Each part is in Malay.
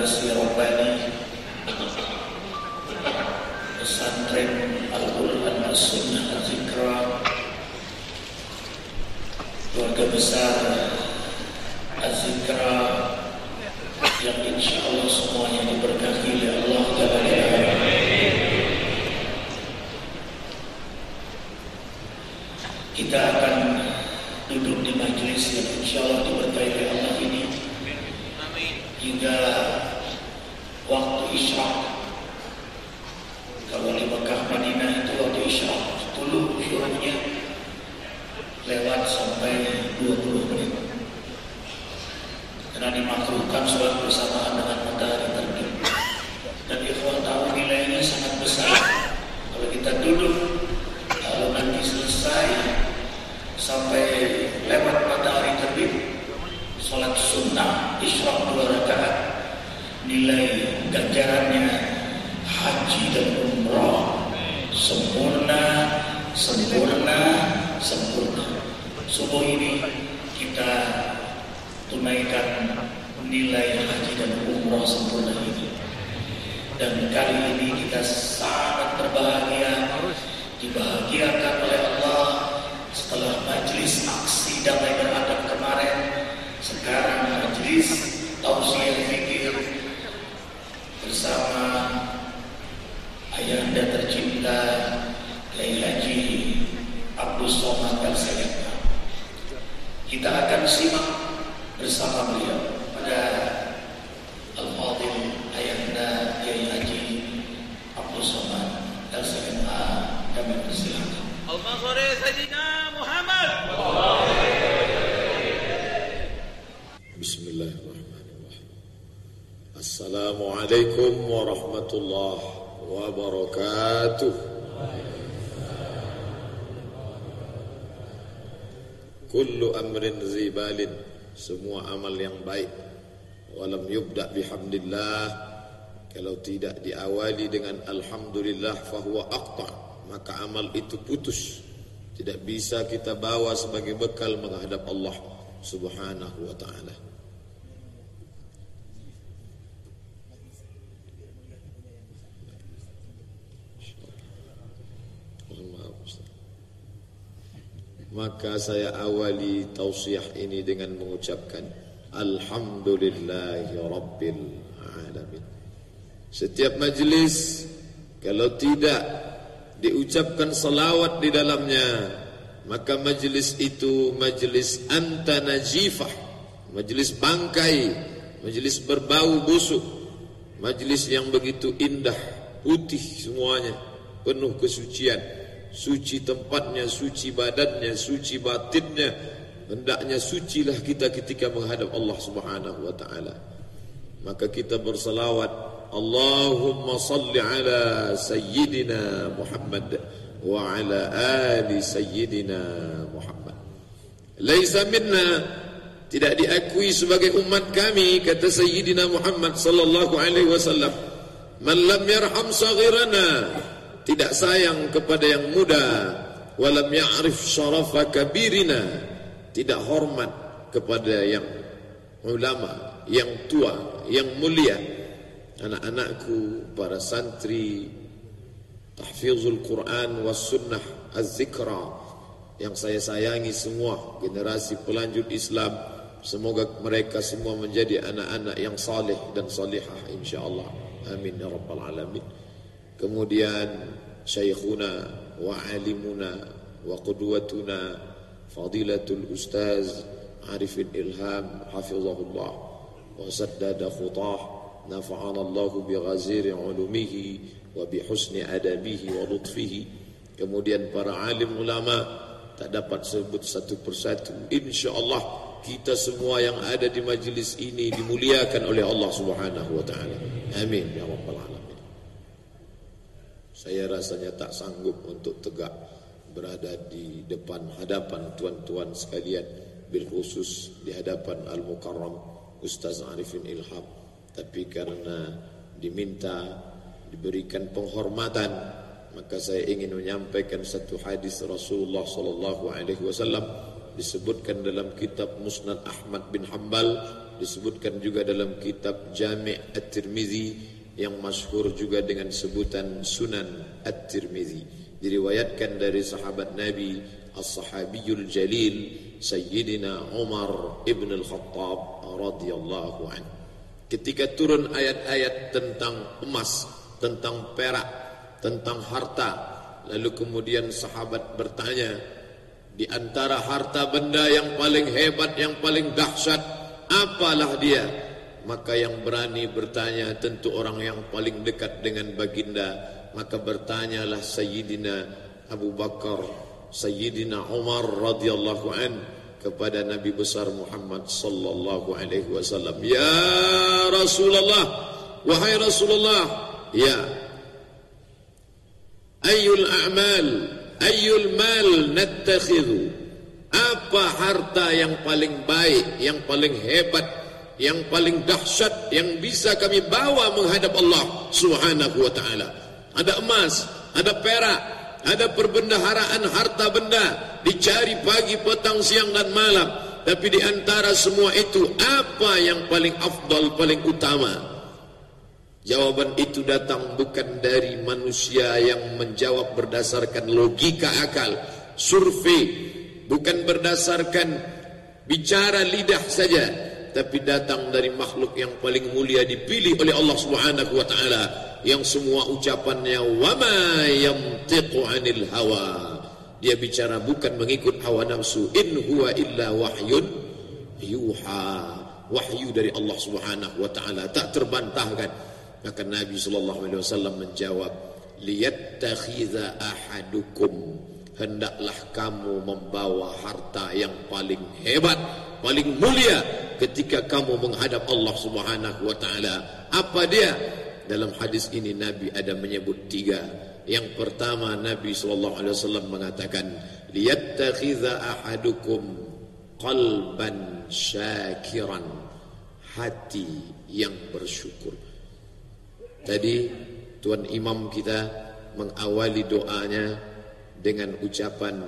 atmosphere of weather ayahanda tercinta Kiai Haji Abdul Somad Al Kita akan simak bersama beliau pada Al-Fadhil ayahanda Kiai Haji Abdul Somad Al Kami persilakan. Al-Mansur Sayyidina Muhammad. Bismillahirrahmanirrahim. Assalamualaikum warahmatullahi wabarakatuh. Kullu amrin zibalin semua amal yang baik. walam yubda bihamdillah kalau tidak diawali dengan alhamdulillah fahuwa aqta maka amal itu putus. Tidak bisa kita bawa sebagai bekal menghadap Allah subhanahu wa ta'ala Maka saya awali tausiah ini dengan mengucapkan Alhamdulillahi Rabbil Alamin. Setiap majlis Kalau tidak diucapkan salawat di dalamnya Maka majlis itu majlis anta najifah Majlis bangkai Majlis berbau busuk Majlis yang begitu indah Putih semuanya Penuh kesucian suci tempatnya, suci badannya, suci batinnya. Hendaknya sucilah kita ketika menghadap Allah Subhanahu wa taala. Maka kita berselawat, Allahumma salli ala sayyidina Muhammad wa ala ali sayyidina Muhammad. Laisa minna tidak diakui sebagai umat kami kata sayyidina Muhammad sallallahu alaihi wasallam man lam yarham saghirana tidak sayang kepada yang muda. Walam ya'rif syarafa kabirina. Tidak hormat kepada yang ulama yang tua yang mulia. Anak-anakku para santri tahfizul Quran was sunnah az-zikra yang saya sayangi semua generasi pelanjut Islam semoga mereka semua menjadi anak-anak yang saleh dan salihah insyaallah. Amin ya rabbal alamin. Kemudian alimuna wa qudwatuna fadilatul ustaz Arifin Ilham hafizahullah wa saddada khutah nafa'ana Allah bi ghazir ulumihi wa lutfihi kemudian para alim ulama tak dapat sebut satu persatu. Insyaallah kita semua yang ada di majlis ini dimuliakan oleh Allah Subhanahu wa taala. Amin. Ya alamin saya rasanya tak sanggup untuk tegak berada di depan hadapan tuan-tuan sekalian bil khusus di hadapan Al-Mukarram Ustaz Arifin Ilham. Tapi karena diminta diberikan penghormatan maka saya ingin menyampaikan satu hadis Rasulullah sallallahu alaihi wasallam disebutkan dalam kitab Musnad Ahmad bin Hanbal disebutkan juga dalam kitab Jami' At-Tirmizi yang masyhur juga dengan sebutan Sunan At-Tirmizi. Diriwayatkan dari sahabat Nabi As-Sahabiyul Jalil Sayyidina Umar Ibn Al-Khattab radhiyallahu anhu. Ketika turun ayat-ayat tentang emas tentang perak tentang harta lalu kemudian sahabat bertanya di antara harta benda yang paling hebat yang paling dahsyat apalah dia maka yang berani bertanya tentu orang yang paling dekat dengan baginda. Maka bertanyalah sayyidina Abu Bakar sayyidina Umar radhiyallahu an kepada Nabi besar Muhammad sallallahu alaihi wasallam. Ya Rasulullah wahai Rasulullah ya. Ayyul a'mal Ayul mal nattakhidhu Apa harta yang paling baik Yang paling hebat Yang paling dahsyat Yang bisa kami bawa menghadap Allah Subhanahu wa ta'ala. Ada emas Ada perak Ada perbendaharaan harta benda Dicari pagi, petang, siang dan malam. Tapi di antara semua itu Apa yang paling afdal, paling utama? Jawaban itu datang bukan dari manusia yang menjawab berdasarkan logika akal, survei, bukan berdasarkan bicara lidah saja, tapi datang dari makhluk yang paling mulia dipilih oleh Allah Subhanahu wa taala yang semua ucapannya wama yamtiqu anil hawa. Dia bicara bukan mengikut hawa nafsu, in huwa illa wahyun yuha. Wahyu dari Allah Subhanahu wa taala tak terbantahkan. Maka Nabi sallallahu alaihi wasallam menjawab, "Liyattakhidha ahadukum" Hendaklah kamu membawa harta yang paling hebat, paling mulia ketika kamu menghadap Allah Subhanahu wa taala. Apa dia? Dalam hadis ini Nabi ada menyebut tiga. Yang pertama Nabi sallallahu alaihi wasallam mengatakan, "Liyattakhidha ahadukum qalban syakiran." Hati yang bersyukur. Tadi Tuan Imam kita mengawali doanya dengan ucapan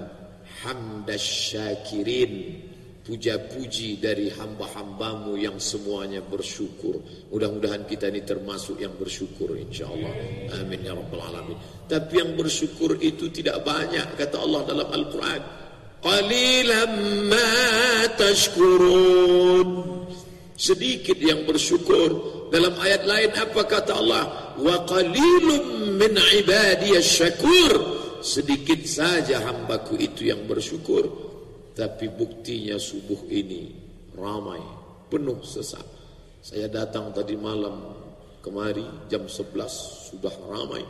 hamdas syakirin puja-puji dari hamba-hambamu yang semuanya bersyukur. Mudah-mudahan kita ini termasuk yang bersyukur insyaallah. Amin ya rabbal alamin. Tapi yang bersyukur itu tidak banyak kata Allah dalam Al-Qur'an. Qalilan ma tashkurun. Sedikit yang bersyukur dalam ayat lain apa kata Allah? Wa qalilum min ibadiyasy syakur. Sedikit saja hambaku itu yang bersyukur. Tapi buktinya subuh ini ramai, penuh sesak. Saya datang tadi malam kemari jam 11 sudah ramai.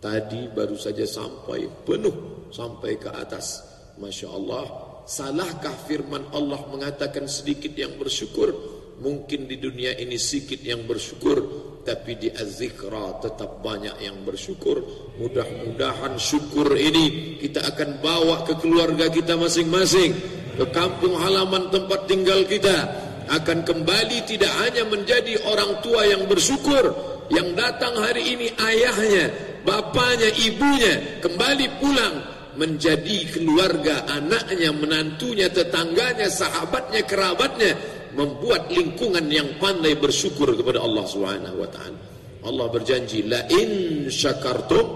Tadi baru saja sampai penuh sampai ke atas. Masya Allah. Salahkah firman Allah mengatakan sedikit yang bersyukur? mungkin di dunia ini sedikit yang bersyukur tapi di az-zikra tetap banyak yang bersyukur. Mudah-mudahan syukur ini kita akan bawa ke keluarga kita masing-masing. Ke kampung halaman tempat tinggal kita. Akan kembali tidak hanya menjadi orang tua yang bersyukur. Yang datang hari ini ayahnya bapaknya ibunya kembali pulang menjadi keluarga anaknya menantunya tetangganya sahabatnya kerabatnya membuat lingkungan yang pandai bersyukur kepada Allah Subhanahu wa taala. Allah berjanji la in syakartum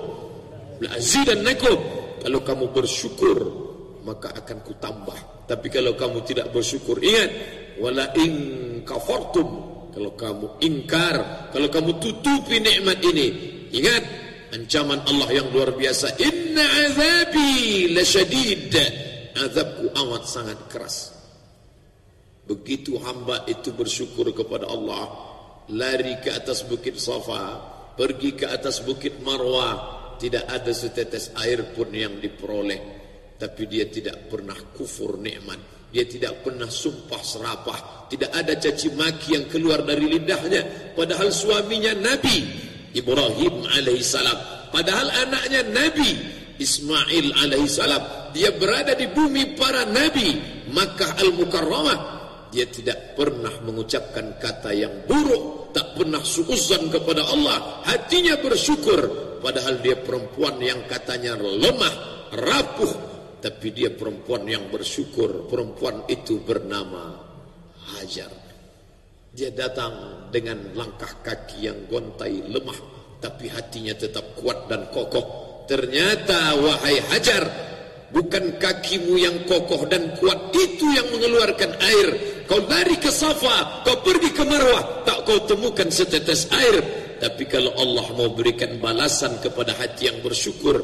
la azidannakum. Kalau kamu bersyukur maka akan ku tambah. Tapi kalau kamu tidak bersyukur ingat wala in kafartum kalau kamu ingkar, kalau kamu tutupi nikmat ini, ingat ancaman Allah yang luar biasa. Inna azabi lasyadid. Azabku amat sangat keras. Begitu hamba itu bersyukur kepada Allah Lari ke atas bukit Safa Pergi ke atas bukit Marwah Tidak ada setetes air pun yang diperoleh. Tapi dia tidak pernah kufur nikmat. Dia tidak pernah sumpah serapah. Tidak ada caci maki yang keluar dari lidahnya. Padahal suaminya Nabi Ibrahim alaihissalam. Padahal anaknya Nabi Ismail alaihissalam. Dia berada di bumi para Nabi Makkah al-Mukarramah dia tidak pernah mengucapkan kata yang buruk tak pernah suuzan kepada Allah. Hatinya bersyukur padahal dia perempuan yang katanya lemah rapuh. Tapi dia perempuan yang bersyukur perempuan itu bernama Hajar. Dia datang dengan langkah kaki yang gontai lemah tapi hatinya tetap kuat dan kokoh. Ternyata wahai Hajar, bukan kakimu yang kokoh dan kuat itu yang mengeluarkan air. Kau lari ke Safa, kau pergi ke Marwah, tak kau temukan setetes air. Tapi kalau Allah mau berikan balasan kepada hati yang bersyukur,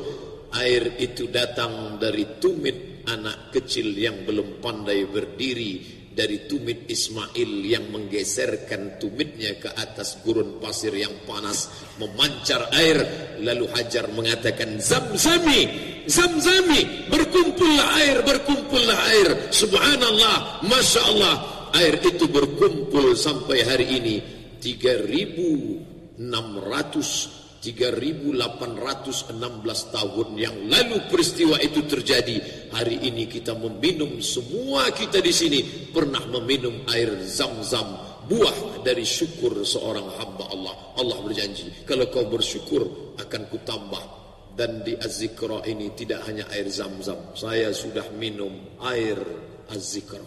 air itu datang dari tumit anak kecil yang belum pandai berdiri dari tumit Ismail yang menggeserkan tumitnya ke atas gurun pasir yang panas memancar air lalu Hajar mengatakan zamzami zamzami berkumpullah air berkumpullah air. Subhanallah masya Allah air itu berkumpul sampai hari ini 3600 3816 tahun yang lalu peristiwa itu terjadi. Hari ini kita meminum semua kita di sini pernah meminum air zam-zam buah dari syukur seorang hamba Allah. Allah berjanji kalau kau bersyukur akan ku tambah dan di Az-Zikra ini tidak hanya air zam-zam. Saya sudah minum air Az-Zikra.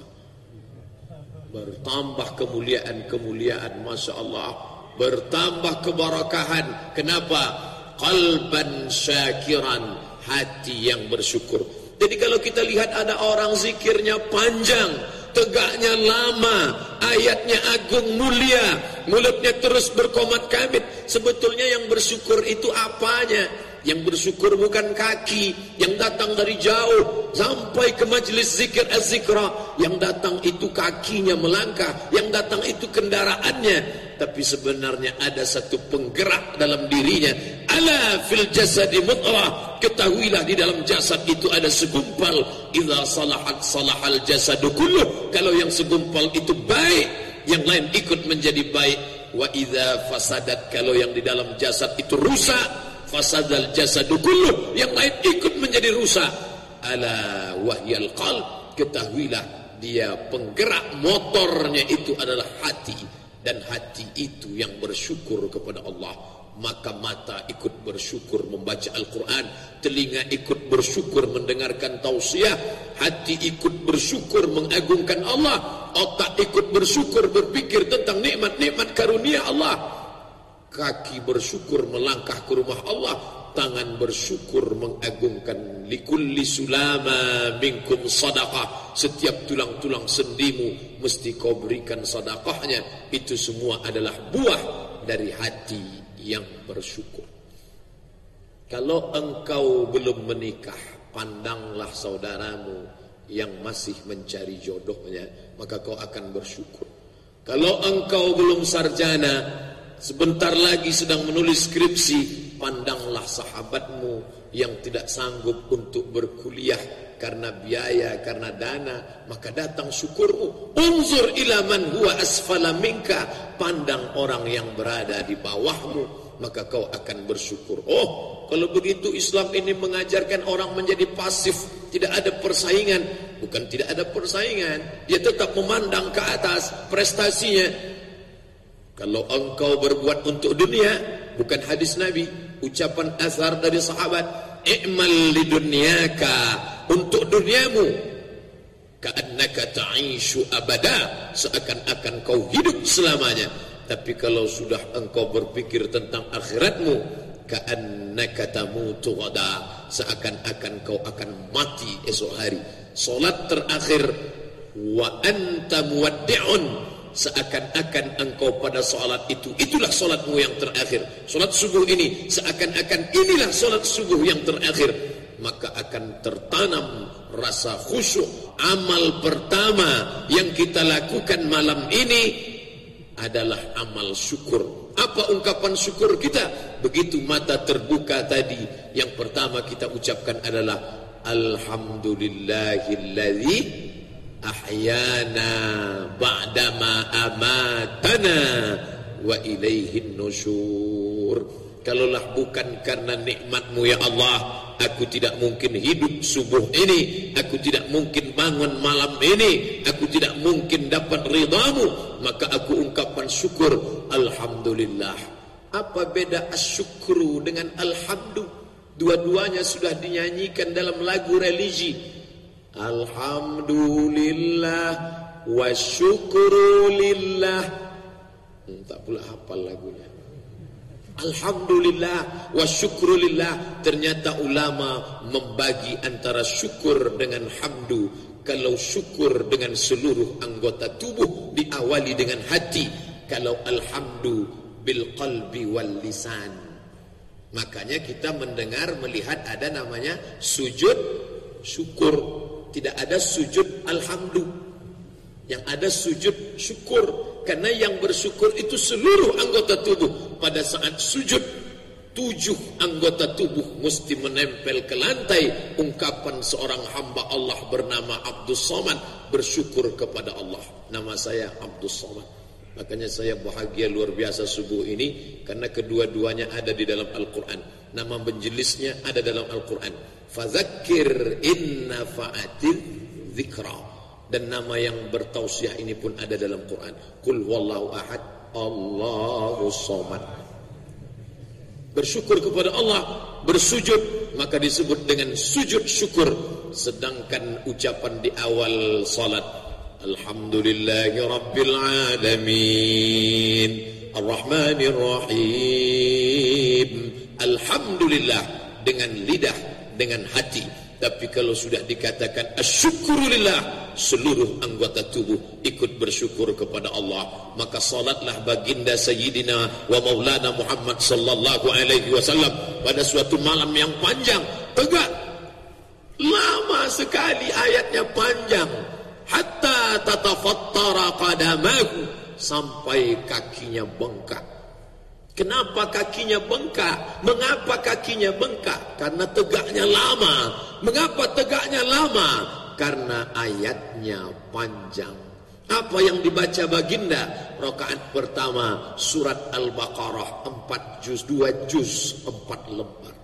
Bertambah kemuliaan-kemuliaan Masya Allah. Bertambah keberkahan. Kenapa? Qalban syakiran hati yang bersyukur. Jadi kalau kita lihat ada orang zikirnya panjang tegaknya lama ayatnya agung mulia mulutnya terus berkomat kamit sebetulnya yang bersyukur itu apanya yang bersyukur bukan kaki yang datang dari jauh sampai ke majlis zikir az-zikra yang datang itu kakinya melangkah yang datang itu kendaraannya. Tapi sebenarnya ada satu penggerak dalam dirinya. Ala fil jasadi mutrah ketahuilah di dalam jasad itu ada segumpal. Idza salahat salahal jasadu kullu kalau yang segumpal itu baik yang lain ikut menjadi baik. Wa idza fasadat. Kalau yang di dalam jasad itu rusak fasadal jasadu kullu yang lain ikut menjadi rusak. Ala wahyal qalb ketahuilah dia penggerak motornya itu adalah hati dan hati itu yang bersyukur kepada Allah. Maka mata ikut bersyukur membaca Al-Quran telinga ikut bersyukur mendengarkan tausiah hati ikut bersyukur mengagungkan Allah otak ikut bersyukur berpikir tentang nikmat-nikmat karunia Allah kaki bersyukur melangkah ke rumah Allah. Tangan bersyukur mengagungkan likulli sulama minkum sadaqah. Setiap tulang-tulang sendimu mesti kau berikan sedekahnya itu semua adalah buah dari hati yang bersyukur. Kalau engkau belum menikah pandanglah saudaramu yang masih mencari jodohnya maka kau akan bersyukur. Kalau engkau belum sarjana sebentar lagi sedang menulis skripsi pandanglah sahabatmu yang tidak sanggup untuk berkuliah karena biaya, karena dana, maka datang syukurmu. Unzur ila man huwa asfala minka, pandang orang yang berada di bawahmu, maka kau akan bersyukur. Oh, kalau begitu Islam ini mengajarkan orang menjadi pasif, tidak ada persaingan. Bukan tidak ada persaingan, dia tetap memandang ke atas prestasinya. Kalau engkau berbuat untuk dunia, bukan hadis Nabi, ucapan asar dari sahabat i'mal li dunyaka untuk duniamu. Ka'annaka ta'ishu abada seakan-akan kau hidup selamanya. Tapi kalau sudah engkau berpikir tentang akhiratmu ka'annaka tamutu ghada seakan-akan kau akan mati esok hari. Solat terakhir wa anta muwaddi'un seakan-akan engkau pada solat itu. Itulah solatmu yang terakhir. Solat subuh ini seakan-akan inilah solat subuh yang terakhir. Maka akan tertanam rasa khusyuk amal pertama yang kita lakukan malam ini adalah amal syukur. Apa ungkapan syukur kita? Begitu mata terbuka tadi yang pertama kita ucapkan adalah alhamdulillahilladzi ahyana ba'dama amatana wa ilaihin nusyur kalaulah bukan karena nikmatmu ya Allah aku tidak mungkin hidup subuh ini aku tidak mungkin bangun malam ini aku tidak mungkin dapat ridhamu maka aku ungkapkan syukur. Alhamdulillah. Apa beda asyukru dengan alhamdu? Dua-duanya sudah dinyanyikan dalam lagu religi Alhamdulillah wa syukrulillah hmm, tak pula hafal lagunya. Alhamdulillah wa syukrulillah ternyata ulama membagi antara syukur dengan hamdu. Kalau syukur dengan seluruh anggota tubuh diawali dengan hati. Kalau alhamdu bil qalbi wal lisan. Makanya kita mendengar melihat ada namanya sujud syukur tidak ada sujud alhamdu. Yang ada sujud syukur. Karena yang bersyukur itu seluruh anggota tubuh. Pada saat sujud tujuh anggota tubuh mesti menempel ke lantai. Ungkapan seorang hamba Allah bernama Abdul Somad bersyukur kepada Allah. Nama saya Abdul Somad makanya saya bahagia luar biasa subuh ini karena kedua-duanya ada di dalam Al-Quran nama menjelisnya ada dalam Al-Quran fazakir inna fa'atil zikra dan nama yang bertausiah ini pun ada dalam Quran. Qul huwallahu ahad, Allahu samad. Bersyukur kepada Allah, bersujud maka disebut dengan sujud syukur. Sedangkan ucapan di awal salat Alhamdulillahi Rabbil Alamin. Ar-Rahmanir Rahim Alhamdulillah. Dengan lidah, dengan hati. Tapi kalau sudah dikatakan asyukurulillah seluruh anggota tubuh ikut bersyukur kepada Allah. Maka salatlah baginda sayyidina wa maulana Muhammad sallallahu alaihi wasallam pada suatu malam yang panjang. Tegak. Lama sekali ayatnya panjang hatta tatafattara qadamahu sampai kakinya bengkak Kenapa kakinya bengkak? Mengapa kakinya bengkak? Karena tegaknya lama. Mengapa tegaknya lama? Karena ayatnya panjang. Apa yang dibaca baginda? Rakaat pertama surat Al-Baqarah 4 juz 2 juz 4 lembar.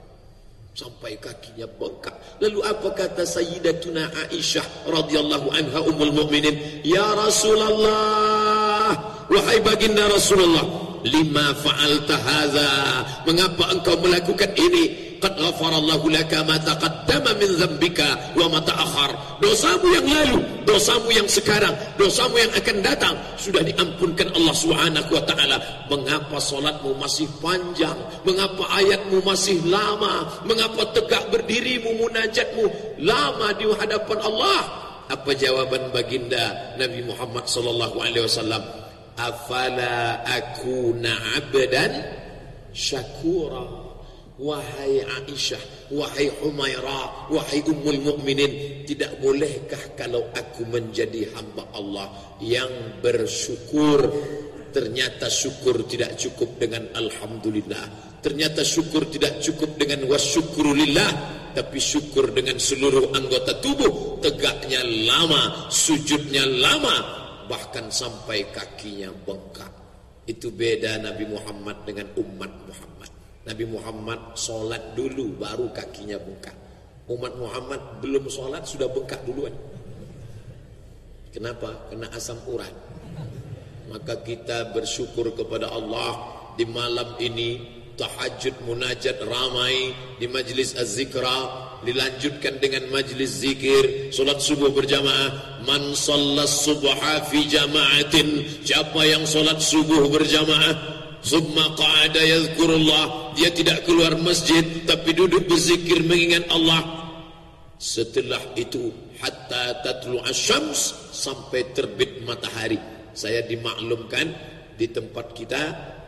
Sampai kakinya bengkak. Lalu apa kata Sayyidatuna Aisyah radhiyallahu anha ummul mukminin? Ya Rasulullah, wahai baginda Rasulullah, lima fa'alta hadza mengapa engkau melakukan ini qad ghafarallahu laka ma taqaddama min dzambika wa ma ta'akhkhar. Dosamu yang lalu dosamu yang sekarang dosamu yang akan datang sudah diampunkan Allah Subhanahu wa taala. Mengapa salatmu masih panjang? Mengapa ayatmu masih lama? Mengapa tegak berdirimu munajatmu lama di hadapan Allah? Apa jawaban baginda Nabi Muhammad sallallahu alaihi wasallam? Afala akuna abdan syakura wahai Aisyah wahai Humaira wahai ummul mukminin tidak bolehkah kalau aku menjadi hamba Allah yang bersyukur ternyata syukur tidak cukup dengan alhamdulillah ternyata syukur tidak cukup dengan wasyukrulillah tapi syukur dengan seluruh anggota tubuh tegaknya lama sujudnya lama bahkan sampai kakinya bengkak. Itu beda Nabi Muhammad dengan umat Muhammad. Nabi Muhammad solat dulu baru kakinya bengkak. Umat Muhammad belum solat sudah bengkak duluan. Kenapa? Kena asam urat. Maka kita bersyukur kepada Allah di malam ini tahajud munajat ramai di majlis az-zikra dilanjutkan dengan majlis zikir solat subuh berjamaah man sallas subha fi jama'atin siapa yang solat subuh berjamaah summa qa'ada yadhkurullah. Dia tidak keluar masjid tapi duduk berzikir mengingat Allah. Setelah itu hatta tatlu asyams sampai terbit matahari. Saya dimaklumkan di tempat kita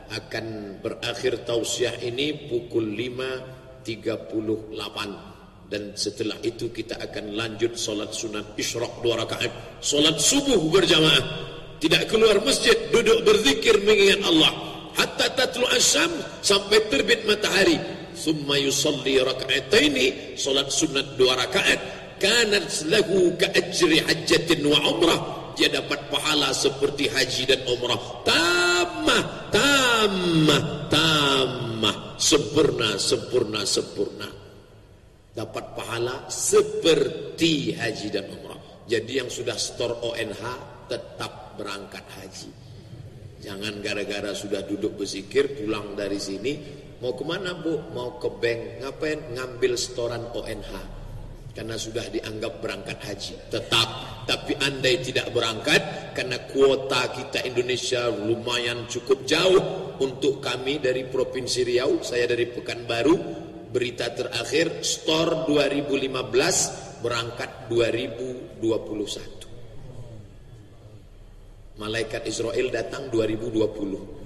akan berakhir tausiah ini pukul 5.38 dan setelah itu kita akan lanjut solat sunat isyraq dua rakaat. Solat subuh berjamaah. Tidak keluar masjid duduk berzikir mengingat Allah hatta tatlu asyam sampai terbit matahari. Summa yusalli raka'ataini solat sunat dua rakaat. Kanat lahu ka'ajri hajjatin wa umrah. Dia dapat pahala seperti haji dan umrah. Tamah tamah tamah sempurna sempurna sempurna. Dapat pahala seperti haji dan umrah. Jadi yang sudah store ONH tetap berangkat haji. Jangan gara-gara sudah duduk berzikir pulang dari sini mau ke mana bu? Mau ke bank ngapain? Ngambil setoran ONH. karena sudah dianggap berangkat haji tetap tapi andai tidak berangkat karena kuota kita Indonesia lumayan cukup jauh untuk kami dari Provinsi Riau saya dari Pekanbaru berita terakhir store 2015 berangkat 2021 malaikat Israel datang 2020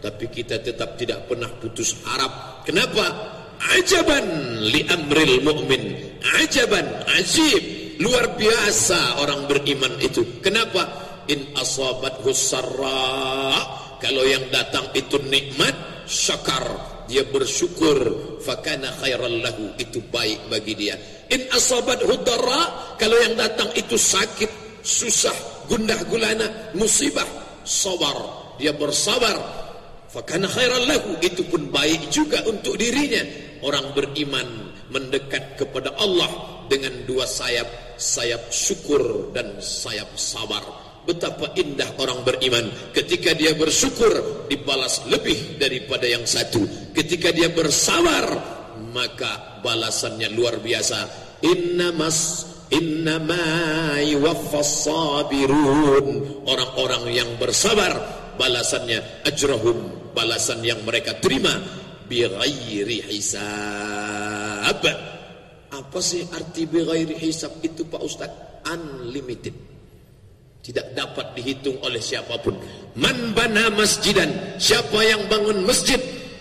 tapi kita tetap tidak pernah putus harap kenapa? Ajaban li amril mu'min. Ajaban ajib. Luar biasa orang beriman itu. Kenapa? In asabat husarra kalau yang datang itu nikmat syakar. Dia bersyukur. Fakana khairan lahu. Itu baik bagi dia. In asabat hudarra kalau yang datang itu sakit susah gundah gulana musibah. Sabar. Dia bersabar. Fakana khairan lahu. Itu pun baik juga untuk dirinya. Orang beriman mendekat kepada Allah dengan dua sayap sayap syukur dan sayap sabar. Betapa indah orang beriman. Ketika dia bersyukur dibalas lebih daripada yang satu. Ketika dia bersabar maka balasannya luar biasa. Innamas innama yuwaffas sabirun orang-orang yang bersabar balasannya ajrahum balasan yang mereka terima bi ghairi hisab. Apa sih arti bi ghairi hisab itu Pak Ustaz? Unlimited. Tidak dapat dihitung oleh siapapun. Man bana masjidan, siapa yang bangun masjid,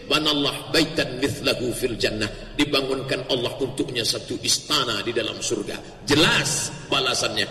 banallah baitan mithlahu fil jannah, dibangunkan Allah untuknya satu istana di dalam surga. Jelas balasannya.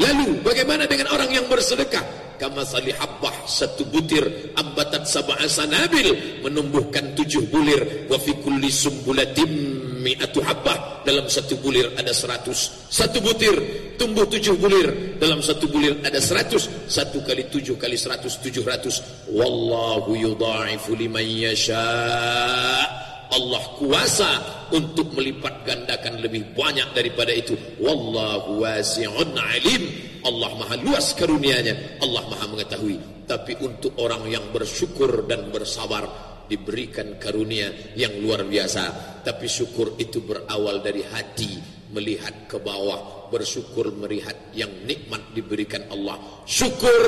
Lalu bagaimana dengan orang yang bersedekah? kama sali habbah satu butir ambatat sab'a sanabil menumbuhkan tujuh bulir wa fi kulli sumbulatin mi'atu habbah. Dalam satu bulir ada seratus. Satu butir tumbuh tujuh bulir. Dalam satu bulir ada seratus. Satu kali tujuh kali seratus tujuh ratus. Wallahu yudha'ifu liman yasha' Allah kuasa untuk melipat gandakan lebih banyak daripada itu. Wallahu wasi'un alim. Allah maha luas karunianya. Allah maha mengetahui. Tapi untuk orang yang bersyukur dan bersabar diberikan karunia yang luar biasa. Tapi syukur itu berawal dari hati melihat ke bawah bersyukur melihat yang nikmat diberikan Allah. Syukur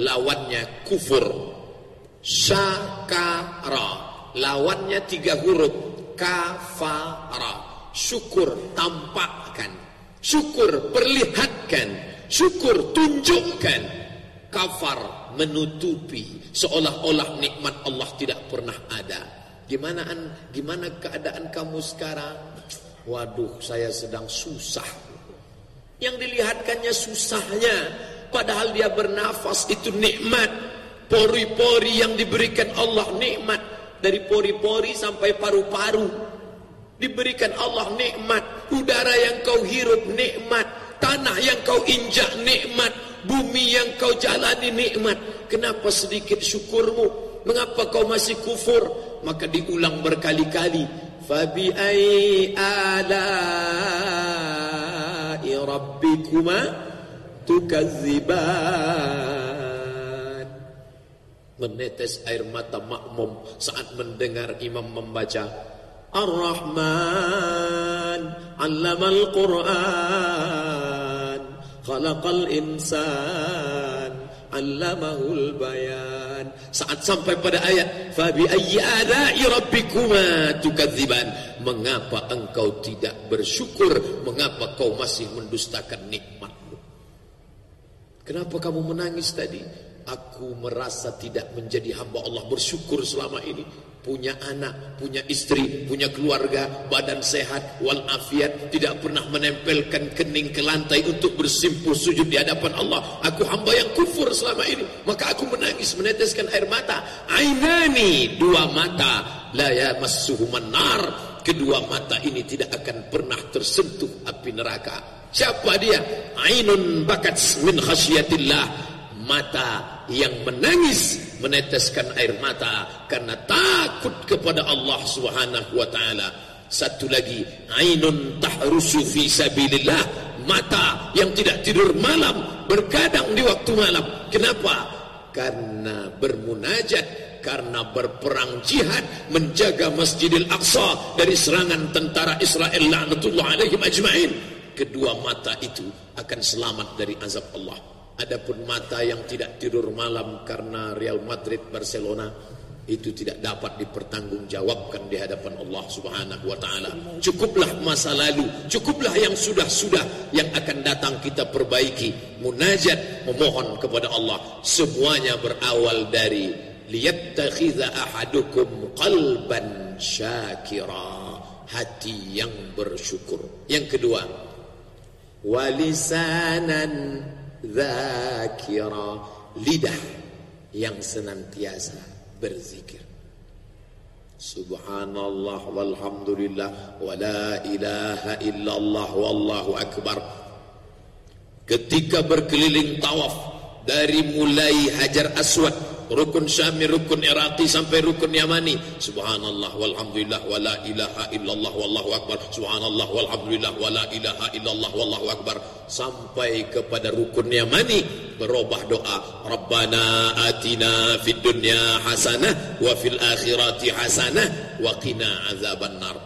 lawannya kufur. Syakara. Lawannya tiga huruf. Kafara. Syukur tampakkan. Syukur perlihatkan. Syukur tunjukkan kafar menutupi seolah-olah nikmat Allah tidak pernah ada. Gimana an, gimana keadaan kamu sekarang? Waduh saya sedang susah. Yang dilihatkannya susahnya padahal dia bernafas itu nikmat. Pori-pori yang diberikan Allah nikmat. Dari pori-pori sampai paru-paru. Diberikan Allah nikmat. Udara yang kau hirup nikmat. Tanah yang kau injak nikmat bumi yang kau jalani nikmat. Kenapa sedikit syukurmu? Mengapa kau masih kufur? Maka diulang berkali-kali. Fabi ai ala rabbikuma tukazziban menetes air mata makmum saat mendengar imam membaca. Ar-Rahman 'allamal Qur'an khalaqal insan 'allamahul bayan saat sampai pada ayat fa bi ayyi ala'i rabbikuma tukadziban mengapa engkau tidak bersyukur? Mengapa kau masih mendustakan nikmatmu? Kenapa kamu menangis tadi? Aku merasa tidak menjadi hamba Allah bersyukur selama ini punya anak, punya istri, punya keluarga, badan sehat, walafiat, tidak pernah menempelkan kening ke lantai untuk bersimpuh sujud di hadapan Allah. Aku hamba yang kufur selama ini, maka aku menangis meneteskan air mata. Ainani dua mata, la yamassuhu manar. Kedua mata ini tidak akan pernah tersentuh api neraka. Siapa dia? Ainun bakat min khasyatillah mata yang menangis meneteskan air mata karena takut kepada Allah Subhanahu wa taala. Satu lagi ainun tahrusu fi sabilillah. Mata yang tidak tidur malam berkadang di waktu malam. Kenapa? Karena bermunajat karena berperang jihad menjaga Masjidil Aqsa dari serangan tentara Israel la'natullah alaihim ajma'in. Kedua mata itu akan selamat dari azab Allah adapun mata yang tidak tidur malam karena Real Madrid Barcelona itu tidak dapat dipertanggungjawabkan di hadapan Allah Subhanahu wa taala. Cukuplah masa lalu, cukuplah yang sudah-sudah yang akan datang kita perbaiki. Munajat memohon kepada Allah. Semuanya berawal dari liyattakhidha ahadukum qalban syakira. Hati yang bersyukur. Yang kedua, walisanan dzakira. Lidah yang senantiasa berzikir. Subhanallah walhamdulillah wa la ilaha illallah wallahu akbar. Ketika berkeliling tawaf dari mulai Hajar Aswad rukun Syami, rukun Iraqi sampai rukun Yamani. Subhanallah walhamdulillah wa la ilaha illallah wallahu akbar. Subhanallah walhamdulillah wa la ilaha illallah wallahu akbar. Sampai kepada rukun Yamani berubah doa. Rabbana atina fid dunya hasanah wa fil akhirati hasanah wa qina azabannar.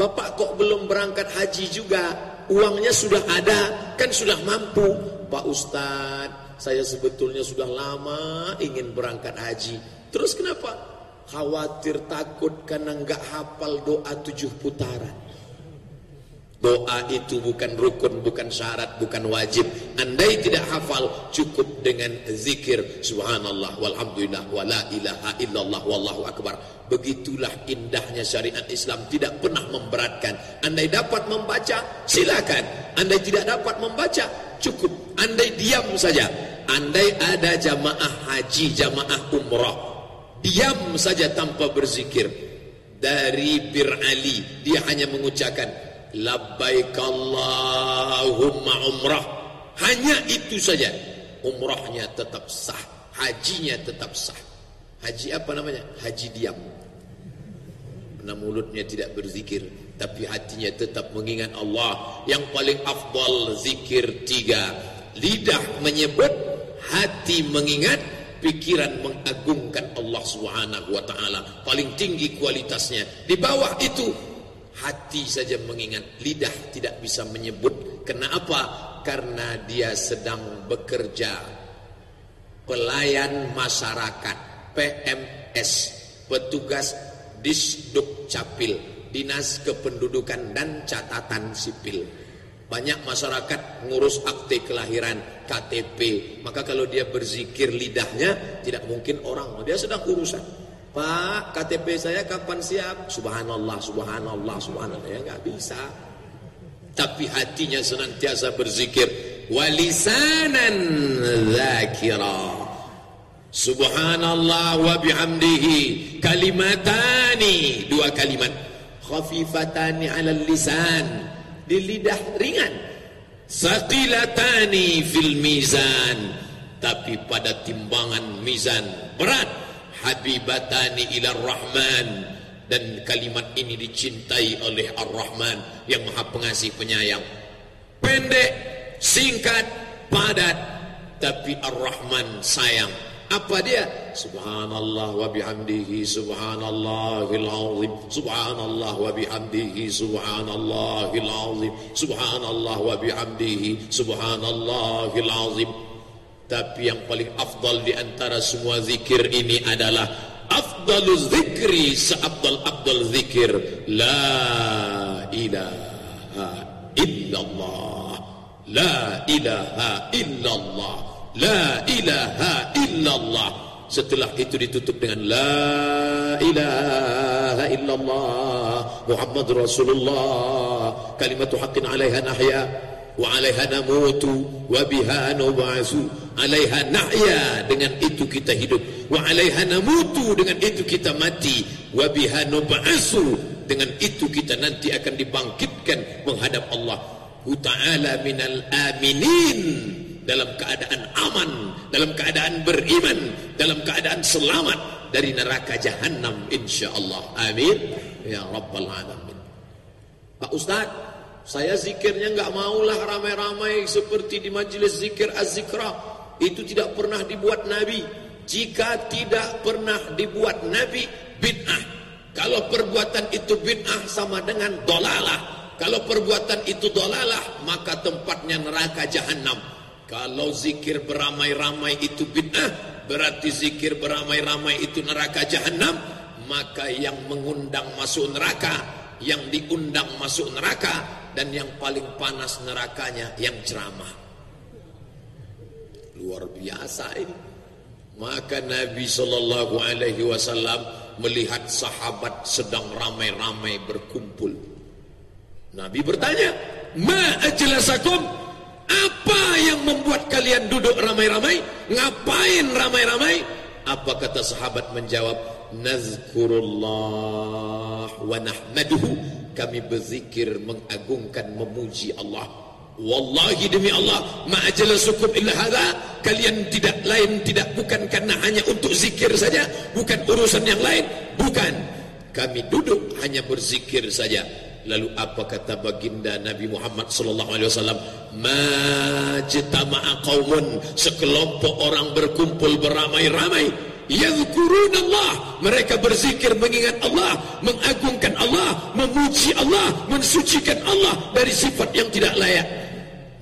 Bapak kok belum berangkat haji juga? Uangnya sudah ada, kan sudah mampu. Pak Ustadz, saya sebetulnya sudah lama ingin berangkat haji. Terus kenapa? Khawatir takut karena enggak hafal doa tujuh putaran. Doa itu bukan rukun, bukan syarat, bukan wajib. Andai tidak hafal, cukup dengan zikir. Subhanallah, walhamdulillah, wa la ilaha illallah, wallahu akbar. Begitulah indahnya syariat Islam. Tidak pernah memberatkan. Andai dapat membaca, silakan. Andai tidak dapat membaca, cukup. Andai diam saja. Andai ada jamaah haji, jamaah umrah. Diam saja tanpa berzikir. Dari Bir Ali, dia hanya mengucapkan, labbaik Allahumma umrah hanya itu saja umrahnya tetap sah hajinya tetap sah haji apa namanya haji diam karena mulutnya tidak berzikir tapi hatinya tetap mengingat Allah. Yang paling afdal zikir tiga. Lidah menyebut hati mengingat pikiran mengagungkan Allah Subhanahu wa taala. Paling tinggi kualitasnya. Di bawah itu hati saja mengingat. Lidah tidak bisa menyebut kenapa karena dia sedang bekerja. Pelayan masyarakat PMS petugas Disduk Capil Dinas Kependudukan dan Catatan Sipil banyak masyarakat ngurus akte kelahiran KTP maka kalau dia berzikir lidahnya tidak mungkin orang dia sedang urusan Pak, KTP saya kapan siap? Subhanallah, subhanallah, subhanallah. Ya enggak bisa. Tapi hatinya senantiasa berzikir. Walisanan zakira. Subhanallah wa bihamdihi. Kalimatani. Dua kalimat. Khafifatani ala lisan. Di lidah ringan. Saqilatani fil mizan. Tapi pada timbangan mizan berat habibatani ila rahman dan kalimat ini dicintai oleh ar-rahman yang maha pengasih penyayang pendek singkat padat tapi ar-rahman sayang apa dia? Subhanallah wa bihamdihi subhanallahil azim. Subhanallah wa bihamdihi subhanallahil azim. Subhanallah wa bihamdihi subhanallahil azim. Tapi yang paling afdal di antara semua zikir ini adalah afdalul zikri seabdal abdal zikir. La ilaha illallah. La ilaha illallah la ilaha illallah. Setelah itu ditutup dengan la ilaha illallah. Muhammad Rasulullah. Kalimatu haqqin alaiha nahya. Wa alaiha namutu. Wa biha nub'atsu alaiha nahya. Dengan itu kita hidup. Wa alaiha namutu. Dengan itu kita mati. Wa biha nub'atsu dengan itu kita nanti akan dibangkitkan menghadap Allah. Ta'ala minal aminin dalam keadaan aman dalam keadaan beriman dalam keadaan selamat dari neraka jahanam insyaallah amin ya rabbal alamin Pak Ustaz saya zikirnya enggak maulah ramai-ramai seperti di majlis zikir az-zikra. Itu tidak pernah dibuat Nabi. jika tidak pernah dibuat Nabi bid'ah. Kalau perbuatan itu bid'ah sama dengan dolalah. Kalau perbuatan itu dolalah, maka tempatnya neraka jahanam. Kalau zikir beramai-ramai itu bid'ah, berarti zikir beramai-ramai itu neraka jahanam, maka yang mengundang masuk neraka, yang diundang masuk neraka, dan yang paling panas nerakanya yang ceramah. Luar biasa ini. Maka Nabi sallallahu alaihi wasallam melihat sahabat sedang ramai-ramai berkumpul. Nabi bertanya, "Ma ajlasakum? Apa yang membuat kalian duduk ramai-ramai? Ngapain ramai-ramai?" Apa kata sahabat menjawab, "Nazkurullah wa nahmaduhu." Kami berzikir mengagungkan memuji Allah Wallahi demi Allah ma'ajala sukum illa hadha Kalian tidak lain tidak bukan karena hanya untuk zikir saja Bukan urusan yang lain Bukan Kami duduk hanya berzikir saja Lalu apa kata baginda Nabi Muhammad sallallahu alaihi wasallam? Majtama'a qaumun. Sekelompok orang berkumpul beramai-ramai. Yadhkurun Allah Mereka berzikir mengingat Allah Mengagungkan Allah Memuji Allah Mensucikan Allah Dari sifat yang tidak layak.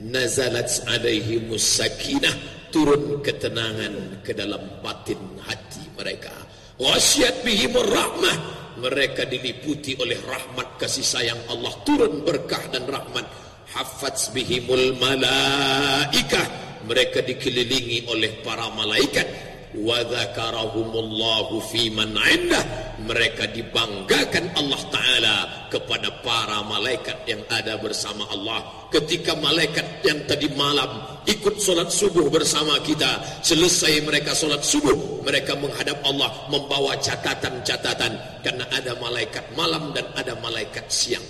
Nazalat alaihi musakinah turun ketenangan ke dalam batin hati mereka. Wasiat bihimur rahmah mereka diliputi oleh rahmat kasih sayang Allah. Turun berkah dan rahmat. Hafaz bihimul malaikah. Mereka dikelilingi oleh para malaikat wa dzakarahumullahu fi man 'indah mereka dibanggakan Allah taala kepada para malaikat yang ada bersama Allah. Ketika malaikat yang tadi malam ikut solat subuh bersama kita selesai mereka solat subuh mereka menghadap Allah membawa catatan-catatan. Karena ada malaikat malam dan ada malaikat siang.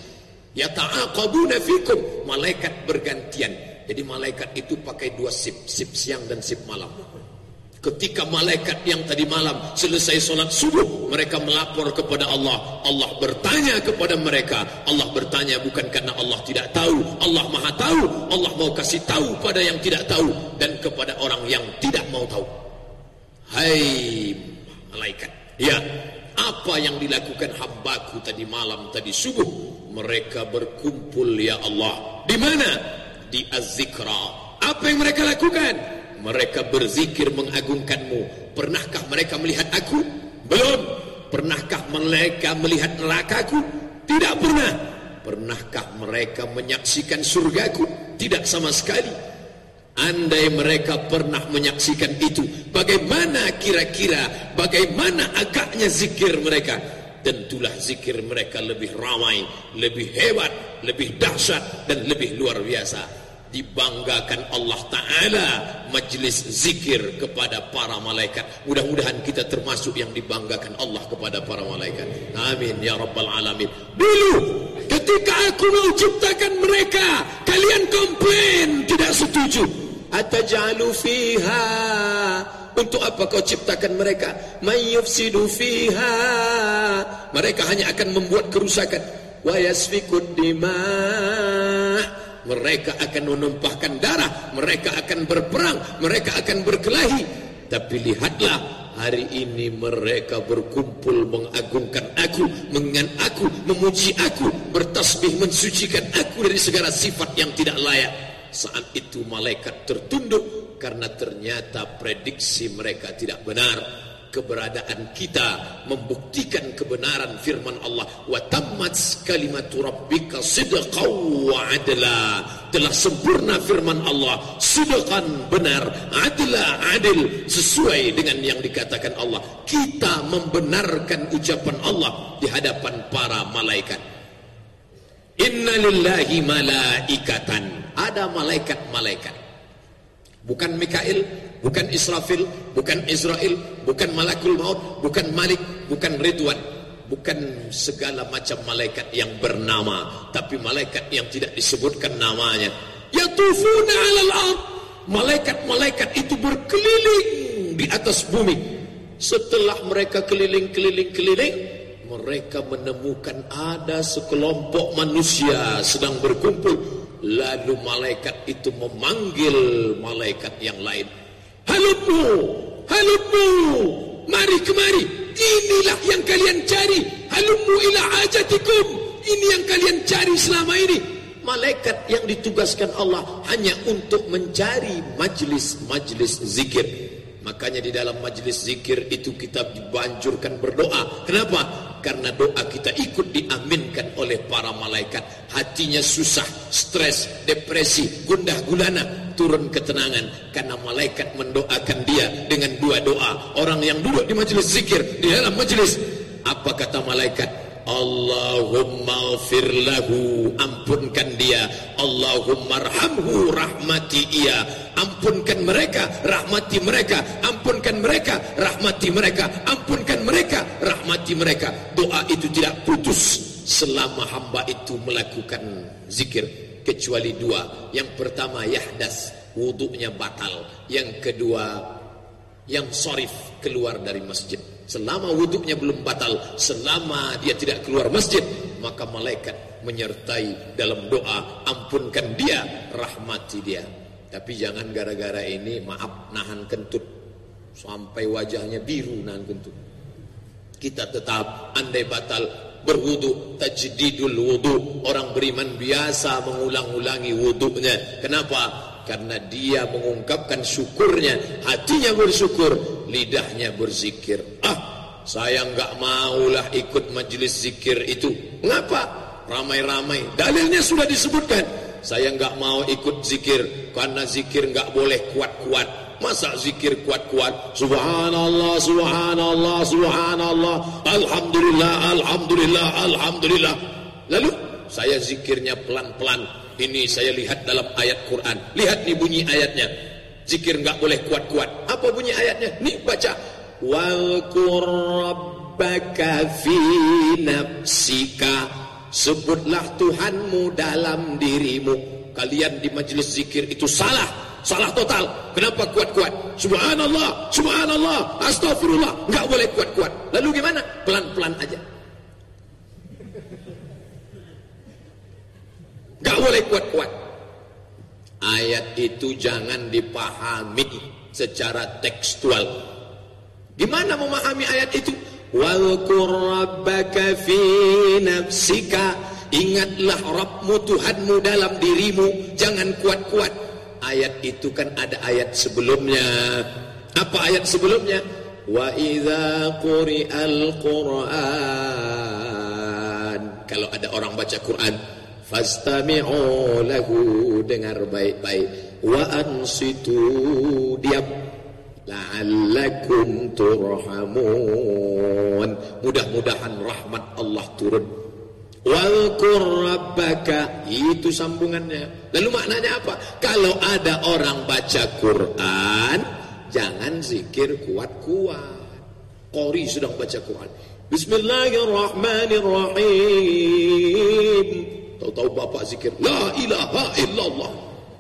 Ya ta'aqabuna fikum. Malaikat bergantian. Jadi malaikat itu pakai dua sip sip siang dan sip malam Ketika malaikat yang tadi malam selesai solat subuh, mereka melapor kepada Allah. Allah bertanya kepada mereka. Allah bertanya bukan karena Allah tidak tahu. Allah maha tahu. Allah mau kasih tahu pada yang tidak tahu. Dan kepada orang yang tidak mau tahu. Hai malaikat. Ya, apa yang dilakukan hambaku tadi malam, tadi subuh. Mereka berkumpul ya Allah. Di mana? Di Az-Zikra. Apa yang mereka lakukan? Mereka berzikir mengagungkanmu. Pernahkah mereka melihat aku? Belum. Pernahkah mereka melihat nerakaku? Tidak pernah. Pernahkah mereka menyaksikan surgaku? Tidak sama sekali. Andai mereka pernah menyaksikan itu bagaimana kira-kira bagaimana agaknya zikir mereka? Tentulah zikir mereka lebih ramai lebih hebat lebih dahsyat dan lebih luar biasa dibanggakan Allah Ta'ala majlis zikir kepada para malaikat. Mudah-mudahan kita termasuk yang dibanggakan Allah kepada para malaikat. Amin ya rabbal alamin. Dulu ketika aku mau ciptakan mereka kalian komplain tidak setuju. Atajalu fiha. Untuk apa kau ciptakan mereka? Mayyufsidu fiha. Mereka hanya akan membuat kerusakan. Wa yasfikud dimah mereka akan menumpahkan darah, mereka akan berperang, mereka akan berkelahi. Tapi lihatlah, hari ini mereka berkumpul mengagungkan aku, mengingat aku, memuji aku, bertasbih mensucikan aku dari segala sifat yang tidak layak. Saat itu malaikat tertunduk karena ternyata prediksi mereka tidak benar keberadaan kita membuktikan kebenaran firman Allah. Wa tammat kalimatu rabbika sidqan wa adla. Telah sempurna firman Allah. Sidqan benar adla adil sesuai dengan yang dikatakan Allah. Kita membenarkan ucapan Allah di hadapan para malaikat. Inna lillahi malaikatan. Ada malaikat-malaikat bukan Mikail bukan Israfil, bukan Israel, bukan Malakul Maut, bukan Malik, bukan Ridwan, bukan segala macam malaikat yang bernama, tapi malaikat yang tidak disebutkan namanya. Yatufuna 'alal ard. Malaikat-malaikat itu berkeliling di atas bumi. Setelah mereka keliling-keliling-keliling, mereka menemukan ada sekelompok manusia sedang berkumpul. Lalu malaikat itu memanggil malaikat yang lain. Halumu Halummu, mari kemari. Inilah yang kalian cari. Halummu ila ajatikum. Ini yang kalian cari selama ini. Malaikat yang ditugaskan Allah hanya untuk mencari majlis-majlis zikir. Makanya di dalam majlis zikir itu kita dibanjurkan berdoa. Kenapa? Karena doa kita ikut diaminkan oleh para malaikat. Hatinya susah, stres, depresi, gundah gulana, turun ketenangan. Karena malaikat mendoakan dia dengan dua doa. Orang yang duduk di majlis zikir, di dalam majlis. Apa kata malaikat? Allahumma firlahu ampunkan dia Allahumma arhamhu rahmati ia ampunkan mereka rahmati mereka ampunkan mereka rahmati mereka ampunkan mereka rahmati mereka doa itu tidak putus selama hamba itu melakukan zikir kecuali dua. Yang pertama yahdas wuduknya batal. Yang kedua yang sorif keluar dari masjid. Selama wuduknya belum batal selama dia tidak keluar masjid maka malaikat menyertai dalam doa ampunkan dia rahmati dia. Tapi jangan gara-gara ini maaf nahan kentut. Sampai wajahnya biru nahan kentut. Kita tetap andai batal berwudu tajdidul wudu orang beriman biasa mengulang-ulangi wuduknya kenapa karena dia mengungkapkan syukurnya hatinya bersyukur lidahnya berzikir. Ah, saya enggak maulah ikut majlis zikir itu. Mengapa? Ramai-ramai. Dalilnya sudah disebutkan. Saya enggak mau ikut zikir karena zikir enggak boleh kuat-kuat. Masa zikir kuat-kuat? Subhanallah, subhanallah, subhanallah. Alhamdulillah, alhamdulillah, alhamdulillah. Lalu saya zikirnya pelan-pelan. Ini saya lihat dalam ayat Quran. Lihat nih bunyi ayatnya. Zikir enggak boleh kuat-kuat. Apa bunyi ayatnya? Nih baca. Walkur rabbaka fi nafsika. Sebutlah Tuhanmu dalam dirimu. Kalian di majlis zikir itu salah. Salah total. Kenapa kuat-kuat? Subhanallah, subhanallah, astagfirullah. Enggak boleh kuat-kuat. Lalu gimana? Pelan-pelan aja. Enggak boleh kuat-kuat. Ayat itu jangan dipahami secara tekstual. Gimana memahami ayat itu? Walkur rabbaka fi nafsika. Ingatlah Rabbmu Tuhanmu dalam dirimu. Jangan kuat-kuat. Ayat itu kan ada ayat sebelumnya. Apa ayat sebelumnya? Wa idza quri'al Qur'an. Kalau ada orang baca Quran, fastami'u lahu dengar baik-baik wa ansitu diam la'allakum turhamun mudah-mudahan rahmat Allah turun walqur rabbaka. Itu sambungannya. Lalu maknanya apa? Kalau ada orang baca Quran jangan zikir kuat-kuat. Qori sedang baca Quran. Bismillahirrahmanirrahim. Tahu-tahu bapak zikir La ilaha illallah.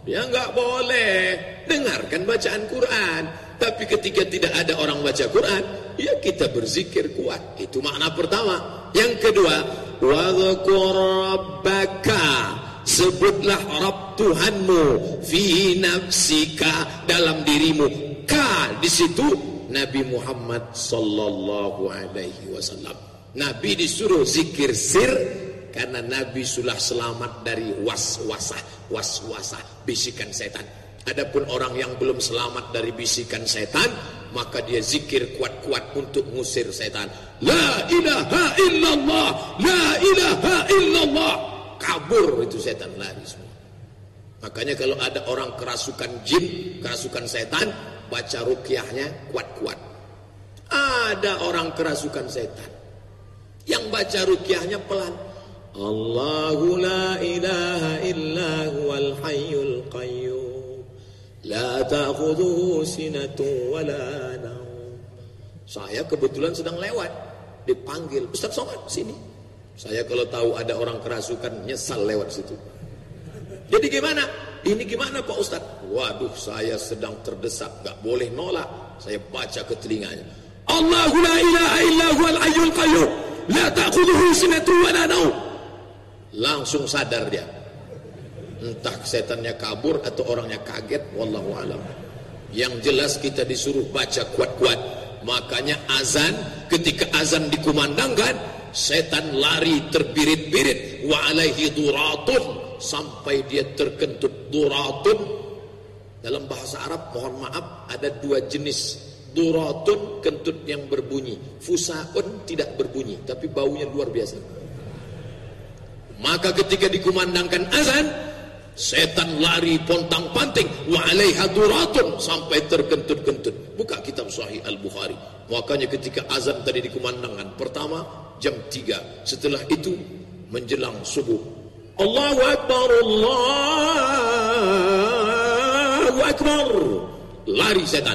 Ya enggak boleh. Dengarkan bacaan Quran. Tapi ketika tidak ada orang baca Quran Ya kita berzikir kuat. Itu makna pertama. Yang kedua Wadhkur rabbaka Sebutlah Rabb Tuhanmu Fi nafsika Dalam dirimu. Ka di situ Nabi Muhammad Sallallahu alaihi wasallam. Nabi disuruh zikir sir karena Nabi sudah selamat dari was-wasah, was-wasah, bisikan setan. Adapun orang yang belum selamat dari bisikan setan, maka dia zikir kuat-kuat untuk mengusir setan. La ilaha illallah, la ilaha illallah. Kabur itu setan lari semua. Makanya kalau ada orang kerasukan jin, kerasukan setan, baca rukyahnya kuat-kuat. Ada orang kerasukan setan. Yang baca rukyahnya pelan. Allahu la ilaha illa huwal hayyul qayyum La ta'khudhuhu sinatu wa la naum Saya kebetulan sedang lewat. Dipanggil Ustaz Somad sini. Saya kalau tahu ada orang kerasukan Nyesal lewat situ. Jadi gimana? Ini gimana Pak Ustaz? Waduh saya sedang terdesak. Gak boleh nolak. Saya baca ke telinganya. Allahu la ilaha illa huwal hayyul qayyum. La ta'khudhuhu sinatu wa la naum langsung sadar dia entah setannya kabur atau orangnya kaget wallahu alam. Yang jelas kita disuruh baca kuat-kuat. Makanya azan ketika azan dikumandangkan setan lari terbirit-birit. Wa alaihi duratun sampai dia terkentut duratun. Dalam bahasa Arab mohon maaf ada dua jenis. Duratun kentut yang berbunyi. Fusaun tidak berbunyi tapi baunya luar biasa. Maka ketika dikumandangkan azan Setan lari pontang panting wa alaiha duratun sampai terkentut-kentut. Buka kitab Sahih Al-Bukhari. Makanya ketika azan tadi dikumandangkan pertama jam 3. Setelah itu menjelang subuh. Allahu akbar Allahu akbar. Lari setan.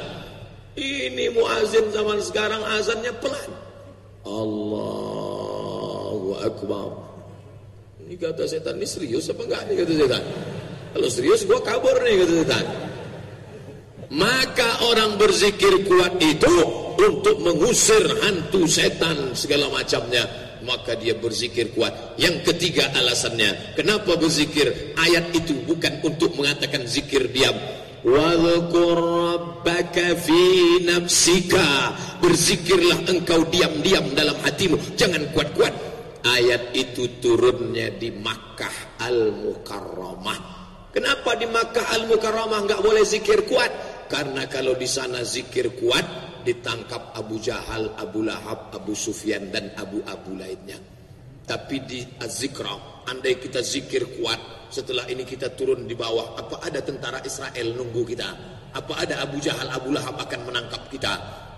Ini muazin zaman sekarang azannya pelan. Allahu akbar. Ini kata setan ini serius apa enggak nih kata setan? Kalau serius gua kabur nih kata setan. Maka orang berzikir kuat itu untuk mengusir hantu setan segala macamnya. Maka dia berzikir kuat. Yang ketiga alasannya, kenapa berzikir? Ayat itu bukan untuk mengatakan zikir diam. Wadhkur rabbaka fi nafsika. Berzikirlah engkau diam-diam dalam hatimu, jangan kuat-kuat ayat itu turunnya di Makkah Al-Mukarramah. Kenapa di Makkah Al-Mukarramah enggak boleh zikir kuat? Karena kalau di sana zikir kuat ditangkap Abu Jahal, Abu Lahab, Abu Sufyan dan Abu-Abu lainnya. Tapi di Az-Zikra, andai kita zikir kuat, setelah ini kita turun di bawah, apa ada tentara Israel nunggu kita? Apa ada Abu Jahal, Abu Lahab akan menangkap kita?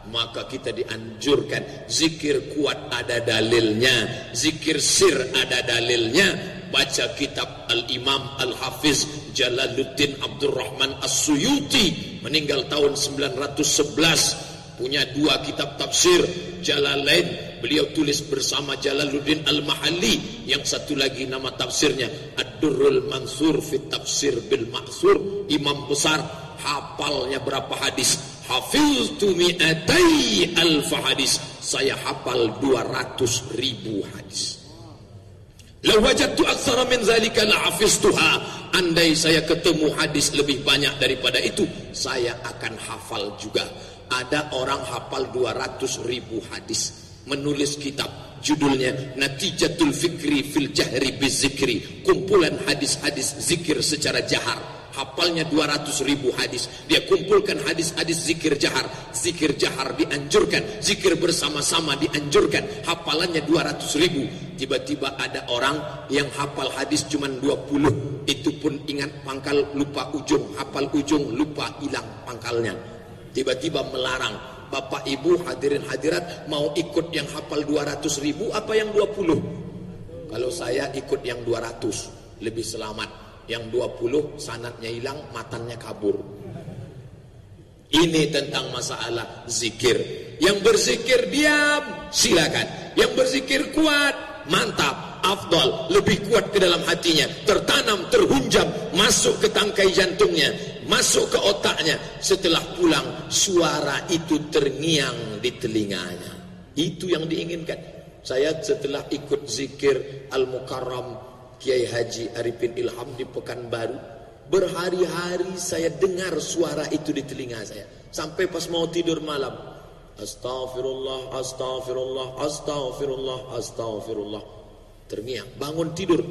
Maka kita dianjurkan. Zikir kuat ada dalilnya. Zikir sir ada dalilnya. Baca kitab Al-Imam Al-Hafiz Jalaluddin Abdurrahman As-Suyuti meninggal tahun 911 punya dua kitab tafsir Jalalain beliau tulis bersama Jalaluddin Al-Mahalli. Yang satu lagi nama tafsirnya Ad-Durrul Mansur fit Tafsir bil Ma'sur. Imam besar hafalnya berapa hadis Hafiztu mi'atai alfa hadis. Saya hafal 200 ribu hadis. Lau wajadtu aksara min zalika la'afiztuha. Andai saya ketemu hadis lebih banyak daripada itu, saya akan hafal juga. Ada orang hafal 200 ribu hadis. Menulis kitab. Judulnya Natijatul Fikri fil Jahri Bizikri. Kumpulan hadis-hadis zikir secara jahar hafalnya 200 ribu hadis. Dia kumpulkan hadis-hadis zikir jahar. Zikir jahar dianjurkan. Zikir bersama-sama dianjurkan. Hafalannya 200 ribu. Tiba-tiba ada orang yang hafal hadis cuma 20 itu pun ingat pangkal lupa ujung. Hafal ujung lupa hilang pangkalnya. Tiba-tiba melarang. Bapak ibu hadirin hadirat mau ikut yang hafal 200 ribu apa yang 20 kalau saya ikut yang 200 lebih selamat yang 20 sanatnya hilang matannya kabur. Ini tentang masalah zikir. Yang berzikir diam silakan. Yang berzikir kuat mantap afdal lebih kuat ke dalam hatinya. Tertanam terhunjam masuk ke tangkai jantungnya masuk ke otaknya. Setelah pulang suara itu terngiang di telinganya. Itu yang diinginkan. Saya setelah ikut zikir al-mukarram Kiai Haji Arifin Ilham di Pekanbaru berhari-hari saya dengar suara itu di telinga saya. Sampai pas mau tidur malam Astaghfirullah Astaghfirullah Astaghfirullah Astaghfirullah. Terngiang bangun tidur.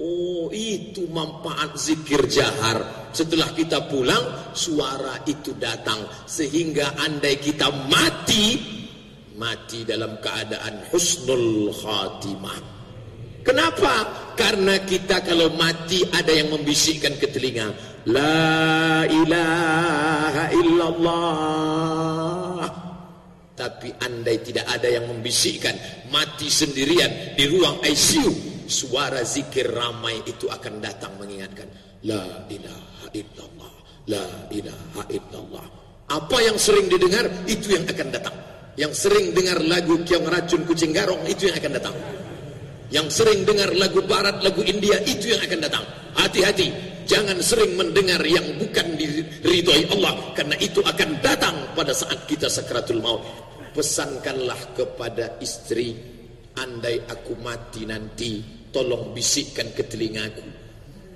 Oh itu manfaat zikir jahar. Setelah kita pulang Suara itu datang. Sehingga andai kita mati Mati dalam keadaan husnul khatimah Kenapa? Karena kita kalau mati ada yang membisikkan ke telinga. La ilaha illallah. Tapi andai tidak ada yang membisikkan, mati sendirian di ruang ICU, suara zikir ramai itu akan datang mengingatkan. La ilaha illallah. La ilaha illallah. Apa yang sering didengar, itu yang akan datang. Yang sering dengar lagu Kiong Racun Kucing Garong, itu yang akan datang. Yang sering dengar lagu barat, lagu India itu yang akan datang. Hati-hati, jangan sering mendengar yang bukan diridhoi Allah karena itu akan datang pada saat kita sakratul maut. Pesankanlah kepada istri, andai aku mati nanti, tolong bisikkan ke telingaku.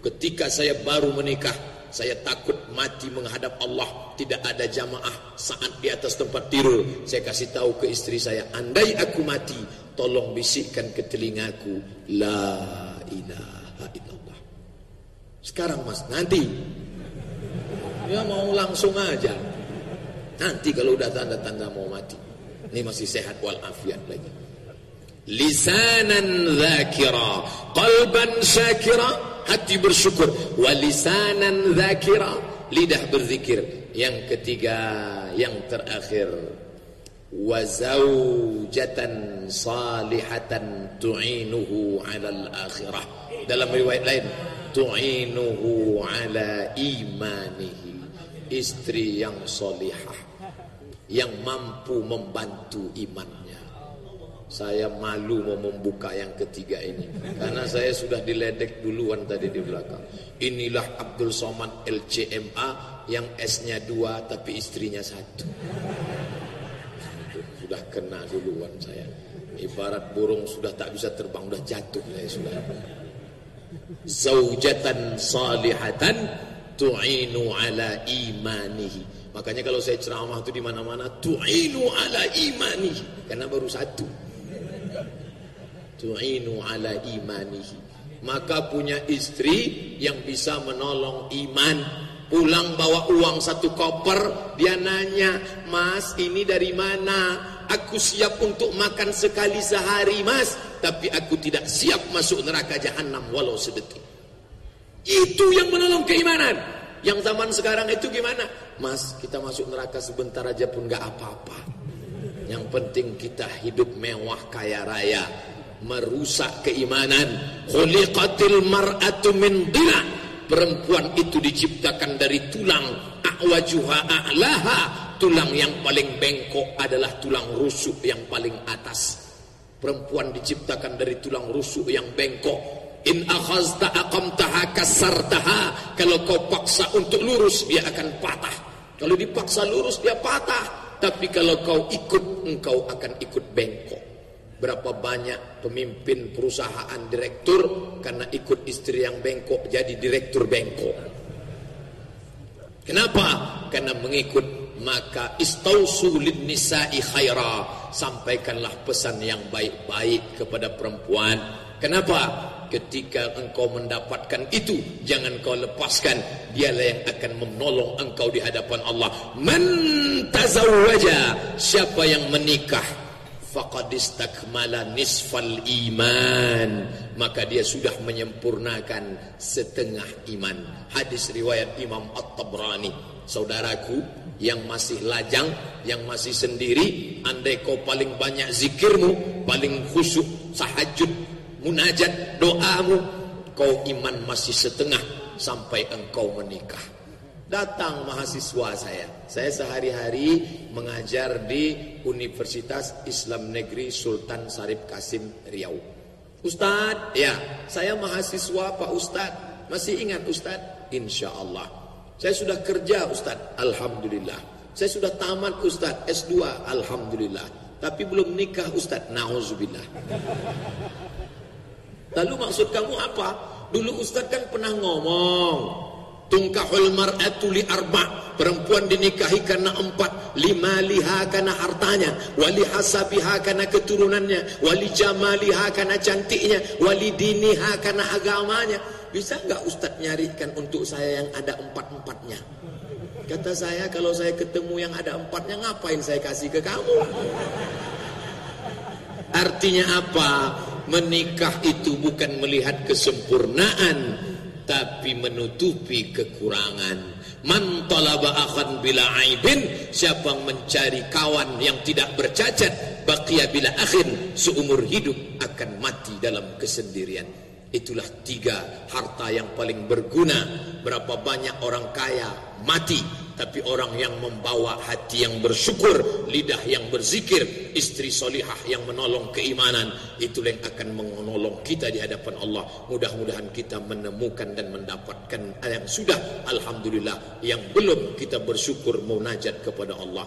Ketika saya baru menikah, Saya takut mati menghadap Allah. Tidak ada jamaah saat di atas tempat tidur. Saya kasih tahu ke istri saya Andai aku mati Tolong bisikkan ke telingaku. La ilaha illallah. Sekarang mas Nanti. Ya mau langsung aja. Nanti kalau udah tanda-tanda mau mati. Ini masih sehat walafiat lagi. Lisanan zakira qalban syakira hati bersyukur. Walisanan zakira. Lidah berzikir. Yang ketiga yang terakhir. Wazaujatan salihatan tu'inuhu ala al-akhirah dalam riwayat lain tu'inuhu ala imanihi. Istri yang solihah. Yang mampu membantu imannya saya malu mau membuka yang ketiga ini. Karena saya sudah diledek duluan tadi di belakang. Inilah Abdul Somad LCMA yang S-nya dua tapi istrinya satu. Sudah kena duluan saya. Ibarat burung sudah tak bisa terbang sudah jatuh saya sudah. Zaujatan salihatan tu'inu ala imanihi. Makanya kalau saya ceramah itu di mana-mana tu'inu ala imanihi. Karena baru satu tu'inu ala imanihi. Maka punya istri yang bisa menolong iman. Pulang bawa uang satu koper dia nanya mas ini dari mana? Aku siap untuk makan sekali sehari mas. Tapi aku tidak siap masuk neraka jahanam walau sedetik. Itu yang menolong keimanan. Yang zaman sekarang itu gimana? Mas kita masuk neraka sebentar aja pun gak apa-apa. Yang penting kita hidup mewah kaya raya merusak keimanan. Khuliqatil mar'atu min dhila perempuan itu diciptakan dari tulang a'wajuha a'laha. Tulang yang paling bengkok adalah tulang rusuk yang paling atas. Perempuan diciptakan dari tulang rusuk yang bengkok. In akhazta aqamtaha kasartaha. Kalau kau paksa untuk lurus dia akan patah. Kalau dipaksa lurus dia patah. Tapi kalau kau ikut engkau akan ikut bengkok Berapa banyak pemimpin perusahaan direktur karena ikut istri yang bengkok jadi direktur bengkok. Kenapa? Karena mengikut maka istausu lin nisa'i khaira. Sampaikanlah pesan yang baik-baik kepada perempuan. Kenapa? Ketika engkau mendapatkan itu, jangan kau lepaskan. Dialah yang akan menolong engkau di hadapan Allah. Man tazawwaja, siapa yang menikah faqad istakmala nisfal iman. Maka dia sudah menyempurnakan setengah iman. Hadis riwayat Imam At-Tabrani. Saudaraku yang masih lajang yang masih sendiri andai kau paling banyak zikirmu paling khusyuk sahajud munajat doamu kau iman masih setengah sampai engkau menikah datang mahasiswa saya. Saya sehari-hari mengajar di Universitas Islam Negeri Sultan Sarip Kasim Riau. Ustadz, ya, saya mahasiswa Pak Ustadz. Masih ingat Ustadz? Insya Allah. Saya sudah kerja Ustadz. Alhamdulillah. Saya sudah tamat Ustadz S2. Alhamdulillah. Tapi belum nikah Ustadz. Nauzubillah. Lalu maksud kamu apa? Dulu Ustadz kan pernah ngomong tungkahul mar'atu li arba. Perempuan dinikahi karena empat. Lima liha karena hartanya. Wali hasabiha karena keturunannya. Wali jamaliha karena cantiknya. Wali diniha karena agamanya. Bisa enggak ustaz nyarikan untuk saya yang ada empat-empatnya? Kata saya kalau saya ketemu yang ada empatnya ngapain saya kasih ke kamu? Artinya apa? Menikah itu bukan melihat kesempurnaan tapi menutupi kekurangan. Man talaba akhan bila aibin, siapa mencari kawan yang tidak bercacat, baqiya bila akhin, seumur hidup akan mati dalam kesendirian. Itulah tiga harta yang paling berguna. Berapa banyak orang kaya mati tapi orang yang membawa hati yang bersyukur, lidah yang berzikir, istri solihah yang menolong keimanan, itu yang akan menolong kita di hadapan Allah. Mudah-mudahan kita menemukan dan mendapatkan yang sudah, Alhamdulillah, yang belum kita bersyukur munajat kepada Allah.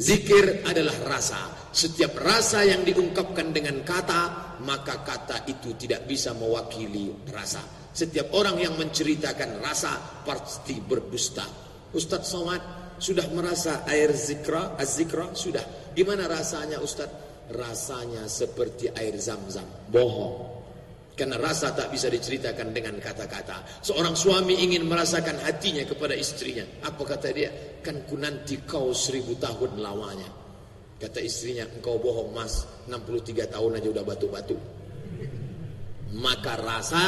Zikir adalah rasa. Setiap rasa yang diungkapkan dengan kata, maka kata itu tidak bisa mewakili rasa. Setiap orang yang menceritakan rasa pasti berdusta. Ustaz Somad sudah merasa air zikra, az-zikra sudah. Di mana rasanya Ustaz? Rasanya seperti air zam-zam. Bohong. Karena rasa tak bisa diceritakan dengan kata-kata. Seorang suami ingin merasakan hatinya kepada istrinya. Apa kata dia? Kan ku nanti kau seribu tahun lamanya. Kata istrinya, engkau bohong mas. 63 tahun aja udah batu-batu. Maka rasa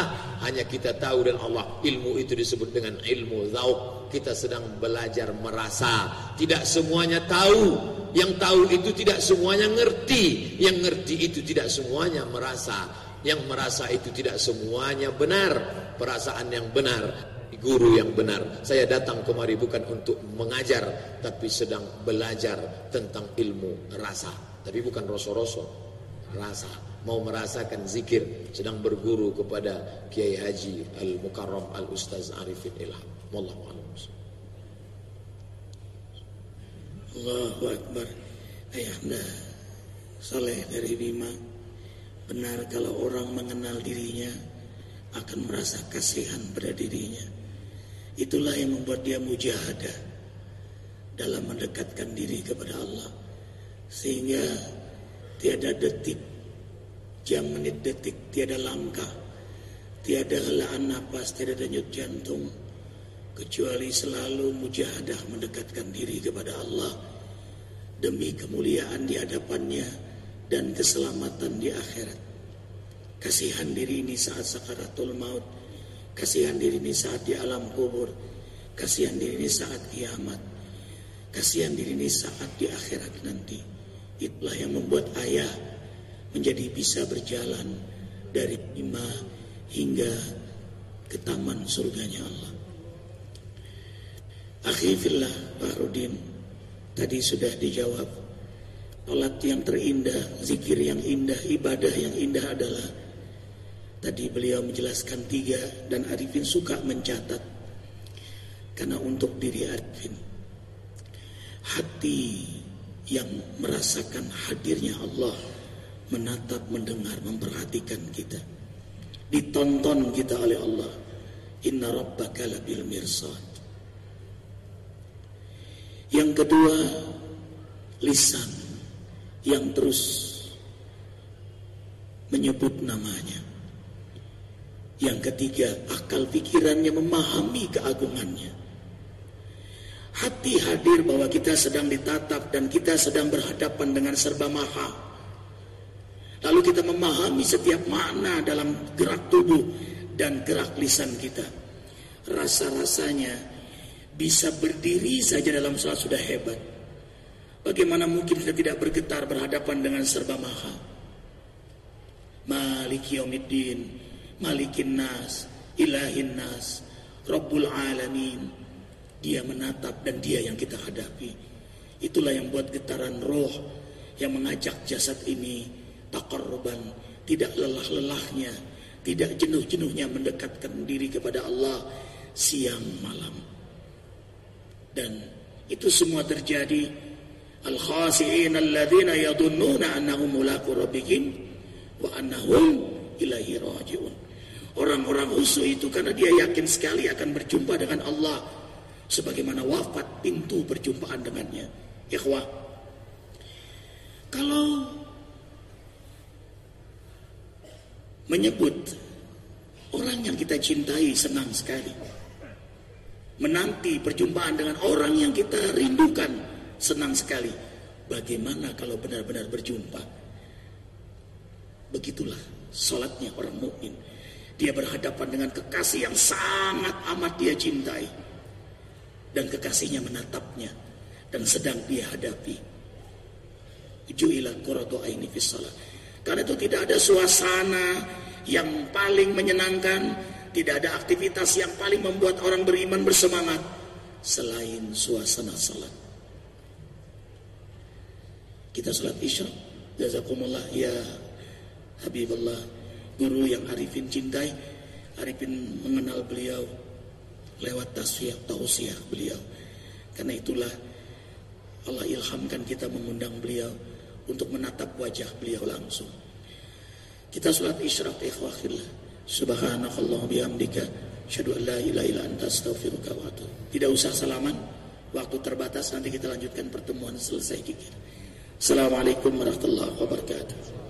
hanya kita tahu dan Allah. Ilmu itu disebut dengan ilmu zauk. Kita sedang belajar merasa. Tidak semuanya tahu. Yang tahu itu tidak semuanya ngerti. Yang ngerti itu tidak semuanya merasa. Yang merasa itu tidak semuanya benar. Perasaan yang benar guru yang benar. Saya datang kemari bukan untuk mengajar tapi sedang belajar tentang ilmu rasa. Tapi bukan rosok-rosok rasa. Mau merasakan zikir sedang berguru kepada Kiai Haji Al-Mukarram Al-Ustaz Arifin Ilham. Wallahu a'lam Allahu Akbar Ayahanda Saleh dari Bima Benar kalau orang mengenal dirinya akan merasa kasihan pada dirinya. Itulah yang membuat dia mujahadah dalam mendekatkan diri kepada Allah. Sehingga tiada detik, jam menit detik, tiada langkah, tiada helaan napas, tiada denyut jantung. Kecuali selalu mujahadah mendekatkan diri kepada Allah demi kemuliaan di hadapannya dan keselamatan di akhirat. Kasihan diri ini saat sakaratul maut, kasihan diri ini saat di alam kubur, kasihan diri ini saat kiamat, kasihan diri ini saat di akhirat nanti. Itulah yang membuat ayah menjadi bisa berjalan dari lima hingga ke taman surganya Allah. Akhifillah Pak Rudin. Tadi sudah dijawab. Salat yang terindah, zikir yang indah, ibadah yang indah adalah Tadi beliau menjelaskan tiga dan Arifin suka mencatat. Karena untuk diri Arifin Hati yang merasakan hadirnya Allah Menatap, mendengar, memperhatikan kita. Ditonton kita oleh Allah. Inna rabbaka labil mirsad Yang kedua Lisan yang terus menyebut namanya. Yang ketiga, akal pikirannya memahami keagungannya. Hati hadir bahwa kita sedang ditatap dan kita sedang berhadapan dengan serba maha. Lalu kita memahami setiap makna dalam gerak tubuh dan gerak lisan kita. Rasa-rasanya bisa berdiri saja dalam salat sudah hebat. Bagaimana mungkin kita tidak bergetar berhadapan dengan serba maha? Malik yaumiddin, malikin nas, ilahin nas, rabbul alamin. Dia menatap dan dia yang kita hadapi. Itulah yang buat getaran roh yang mengajak jasad ini takarruban, tidak lelah-lelahnya, tidak jenuh-jenuhnya mendekatkan diri kepada Allah siang malam. Dan itu semua terjadi al-khasi'in alladhina yadunnuna annahum rabbihim wa annahum ilaihi raji'un. Orang-orang khusyuk itu karena dia yakin sekali akan berjumpa dengan Allah sebagaimana wafat pintu perjumpaan dengannya. Ikhwah. Kalau menyebut orang yang kita cintai senang sekali. Menanti perjumpaan dengan orang yang kita rindukan senang sekali. Bagaimana kalau benar-benar berjumpa? Begitulah solatnya orang mukmin. Dia berhadapan dengan kekasih yang sangat amat dia cintai. Dan kekasihnya menatapnya. Dan sedang dia hadapi. Karena itu tidak ada suasana yang paling menyenangkan, tidak ada aktivitas yang paling membuat orang beriman bersemangat selain suasana salat. Kita salat isya. Jazakumullah ya Habibullah. Guru yang Arifin cintai. Arifin mengenal beliau lewat tasfiah tausiah beliau. Karena itulah Allah ilhamkan kita mengundang beliau untuk menatap wajah beliau langsung. Kita salat isyraq ikhwahillah. Subhanakallah bihamdika. Asyhadu an la ilaha illa anta astaghfiruka wa. Tidak usah salaman. Waktu terbatas nanti kita lanjutkan pertemuan selesai kikir. Assalamualaikum warahmatullahi wabarakatuh.